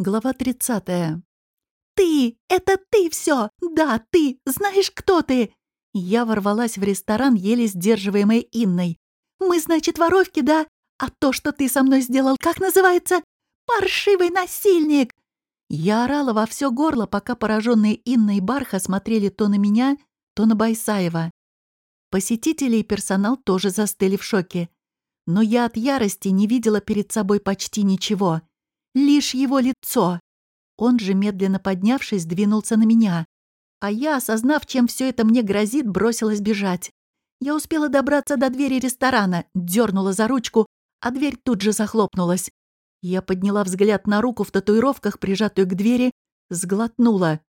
Глава 30. «Ты! Это ты все! Да, ты! Знаешь, кто ты?» Я ворвалась в ресторан, еле сдерживаемой Инной. «Мы, значит, воровки, да? А то, что ты со мной сделал, как называется? Паршивый насильник!» Я орала во все горло, пока пораженные Инна и Барха смотрели то на меня, то на Байсаева. Посетители и персонал тоже застыли в шоке. Но я от ярости не видела перед собой почти ничего лишь его лицо. Он же, медленно поднявшись, двинулся на меня. А я, осознав, чем все это мне грозит, бросилась бежать. Я успела добраться до двери ресторана, дернула за ручку, а дверь тут же захлопнулась. Я подняла взгляд на руку в татуировках, прижатую к двери, сглотнула.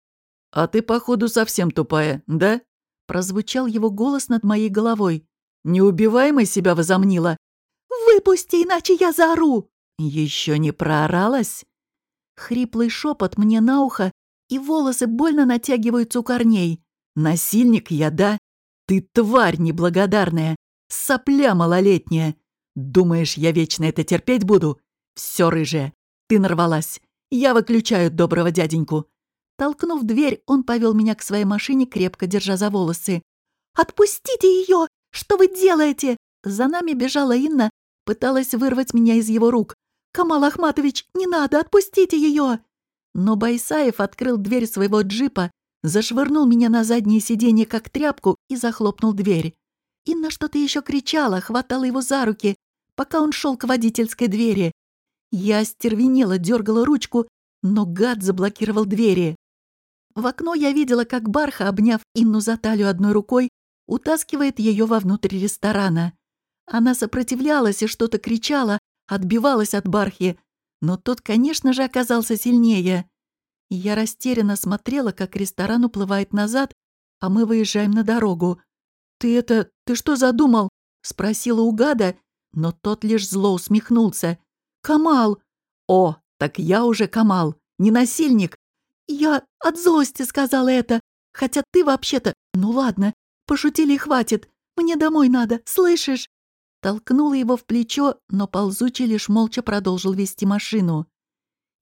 «А ты, походу, совсем тупая, да?» Прозвучал его голос над моей головой. «Неубиваемой себя возомнила?» «Выпусти, иначе я заору!» Еще не прооралась? Хриплый шепот мне на ухо, и волосы больно натягиваются у корней. Насильник я, да? Ты тварь неблагодарная, сопля малолетняя. Думаешь, я вечно это терпеть буду? Все, рыжая, ты нарвалась. Я выключаю доброго дяденьку. Толкнув дверь, он повел меня к своей машине, крепко держа за волосы. «Отпустите ее! Что вы делаете?» За нами бежала Инна, пыталась вырвать меня из его рук. «Камал Ахматович, не надо, отпустите ее!» Но Байсаев открыл дверь своего джипа, зашвырнул меня на заднее сиденье как тряпку и захлопнул дверь. Инна что-то еще кричала, хватала его за руки, пока он шел к водительской двери. Я остервенела, дергала ручку, но гад заблокировал двери. В окно я видела, как Барха, обняв Инну за талию одной рукой, утаскивает ее вовнутрь ресторана. Она сопротивлялась и что-то кричала, отбивалась от Бархи, но тот, конечно же, оказался сильнее. Я растерянно смотрела, как ресторан уплывает назад, а мы выезжаем на дорогу. «Ты это... ты что задумал?» — спросила у гада, но тот лишь зло усмехнулся. «Камал!» «О, так я уже Камал, не насильник!» «Я от злости сказала это, хотя ты вообще-то... Ну ладно, пошутили и хватит, мне домой надо, слышишь?» Толкнула его в плечо, но ползучий лишь молча продолжил вести машину.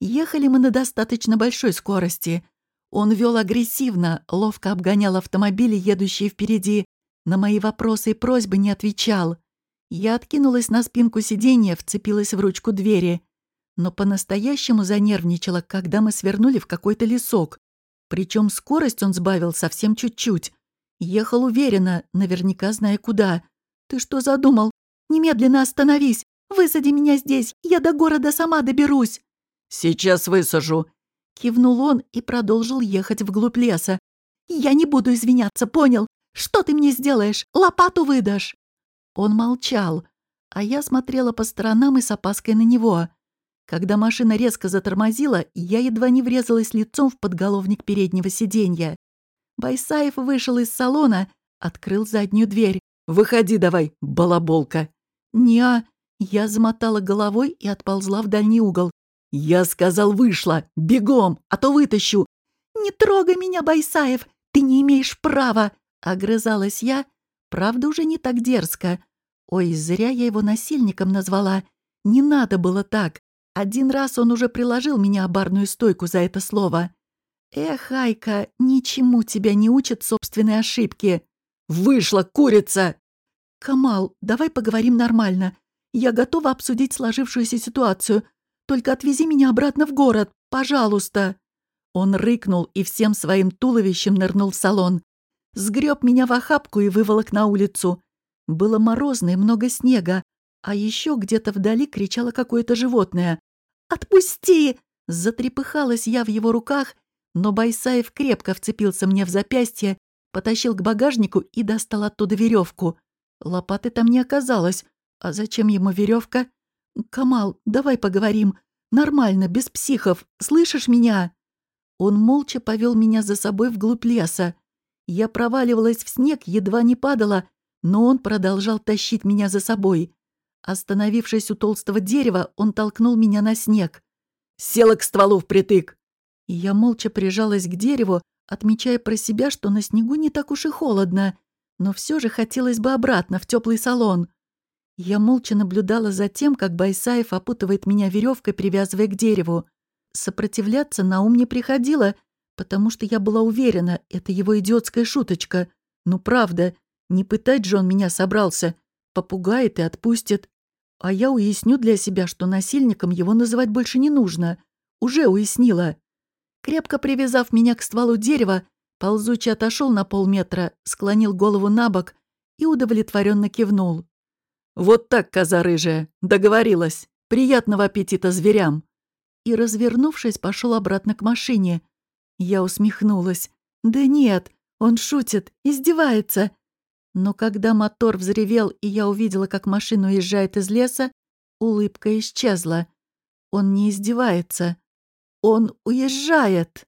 Ехали мы на достаточно большой скорости. Он вел агрессивно, ловко обгонял автомобили, едущие впереди. На мои вопросы и просьбы не отвечал. Я откинулась на спинку сиденья, вцепилась в ручку двери. Но по-настоящему занервничала, когда мы свернули в какой-то лесок. Причем скорость он сбавил совсем чуть-чуть. Ехал уверенно, наверняка зная куда. «Ты что задумал? Немедленно остановись! Высади меня здесь! Я до города сама доберусь!» «Сейчас высажу!» Кивнул он и продолжил ехать вглубь леса. «Я не буду извиняться, понял? Что ты мне сделаешь? Лопату выдашь!» Он молчал, а я смотрела по сторонам и с опаской на него. Когда машина резко затормозила, я едва не врезалась лицом в подголовник переднего сиденья. Байсаев вышел из салона, открыл заднюю дверь. «Выходи давай, балаболка!» «Не-а». Я замотала головой и отползла в дальний угол. «Я сказал, вышла! Бегом, а то вытащу!» «Не трогай меня, Байсаев! Ты не имеешь права!» Огрызалась я, правда, уже не так дерзко. Ой, зря я его насильником назвала. Не надо было так. Один раз он уже приложил меня о барную стойку за это слово. Эх, Айка, ничему тебя не учат собственные ошибки. «Вышла курица!» «Камал, давай поговорим нормально. Я готова обсудить сложившуюся ситуацию. Только отвези меня обратно в город, пожалуйста». Он рыкнул и всем своим туловищем нырнул в салон. Сгреб меня в охапку и выволок на улицу. Было морозно и много снега, а еще где-то вдали кричало какое-то животное. «Отпусти!» Затрепыхалась я в его руках, но Байсаев крепко вцепился мне в запястье, потащил к багажнику и достал оттуда веревку. Лопаты там не оказалось. А зачем ему веревка? «Камал, давай поговорим. Нормально, без психов. Слышишь меня?» Он молча повел меня за собой вглубь леса. Я проваливалась в снег, едва не падала, но он продолжал тащить меня за собой. Остановившись у толстого дерева, он толкнул меня на снег. «Села к стволу впритык!» Я молча прижалась к дереву, отмечая про себя, что на снегу не так уж и холодно но все же хотелось бы обратно, в теплый салон. Я молча наблюдала за тем, как Байсаев опутывает меня веревкой, привязывая к дереву. Сопротивляться на ум не приходило, потому что я была уверена, это его идиотская шуточка. Ну правда, не пытать же он меня собрался. Попугает и отпустит. А я уясню для себя, что насильником его называть больше не нужно. Уже уяснила. Крепко привязав меня к стволу дерева, ползучий отошел на полметра, склонил голову на бок и удовлетворенно кивнул. «Вот так, коза рыжая, договорилась. Приятного аппетита зверям!» И, развернувшись, пошел обратно к машине. Я усмехнулась. «Да нет, он шутит, издевается. Но когда мотор взревел, и я увидела, как машина уезжает из леса, улыбка исчезла. Он не издевается. Он уезжает.